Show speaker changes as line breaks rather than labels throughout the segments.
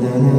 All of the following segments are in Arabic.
되는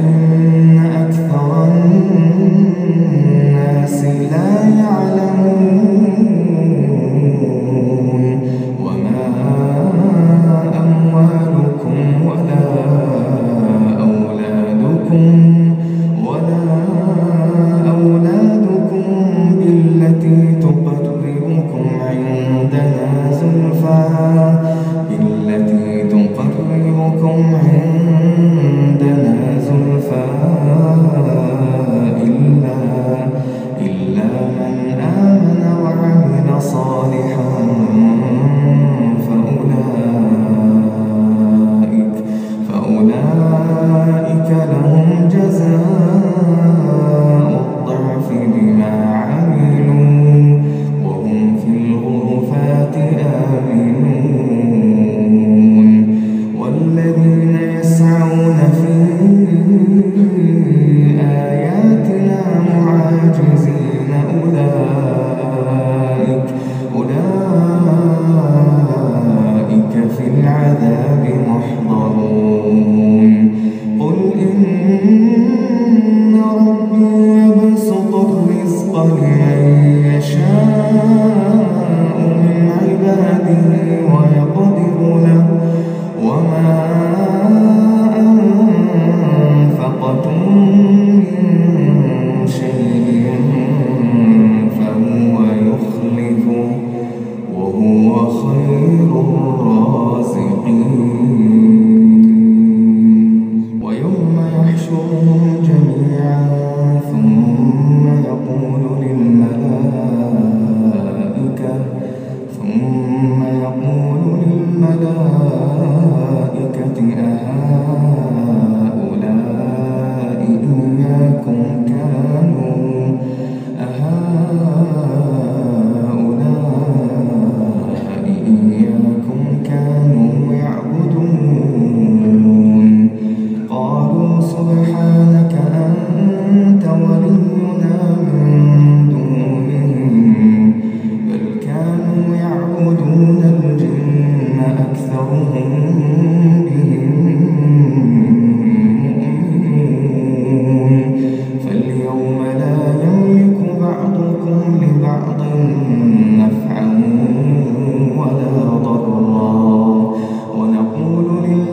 faith. بالعذاب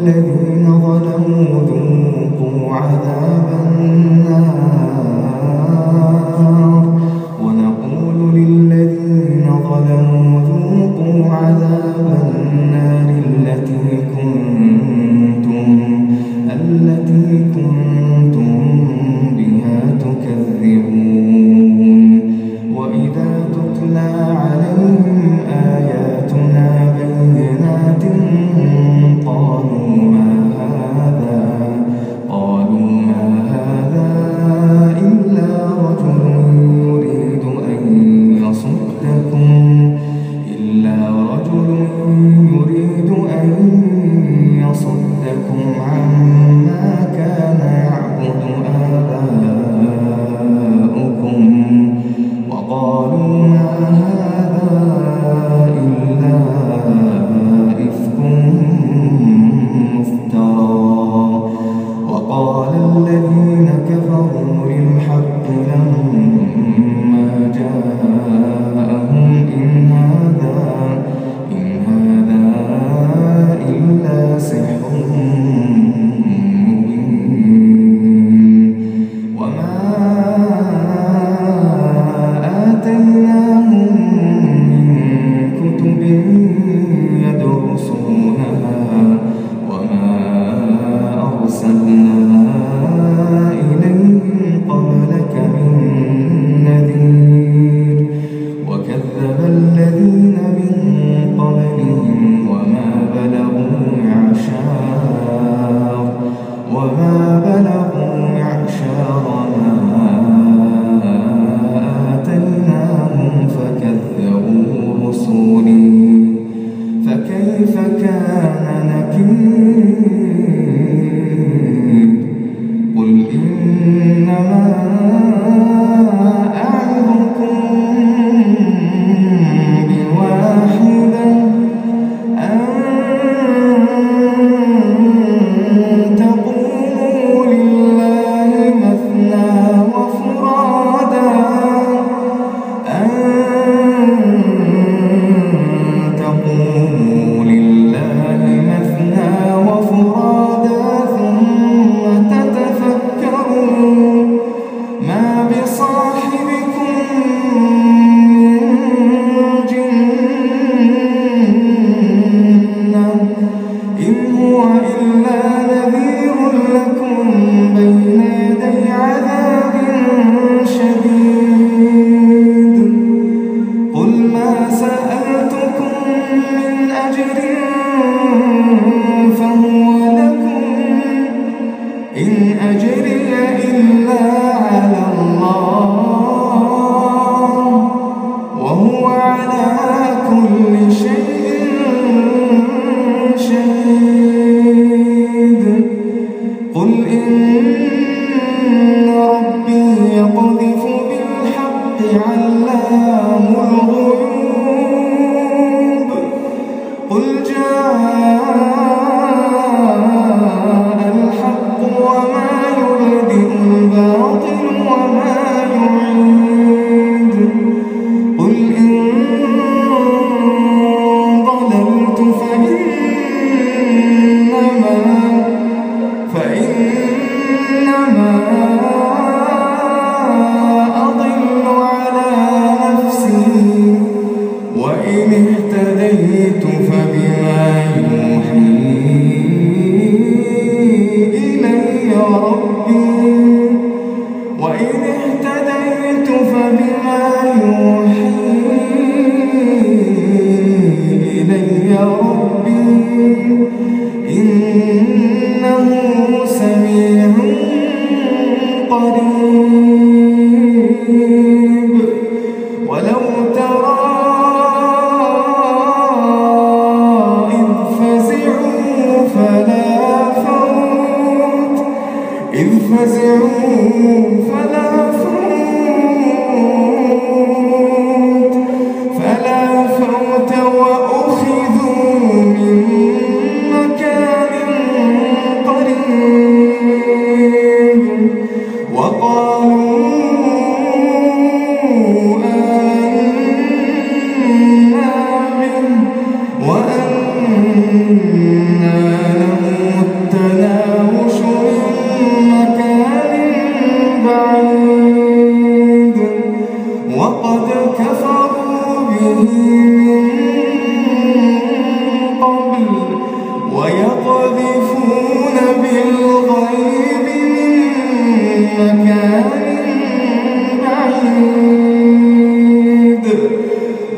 le المؤمنين. فكيف كان نكير؟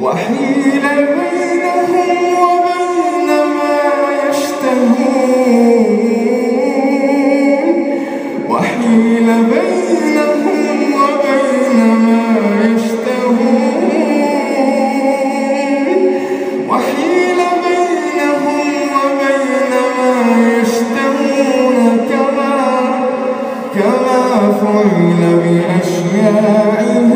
وحيل بينهم وبين ما يشتهون. وحيل بينهم وبين ما يشتهون. وحيل بينهم وبين ما يشتهون. كما كما فعل بأشياعهم.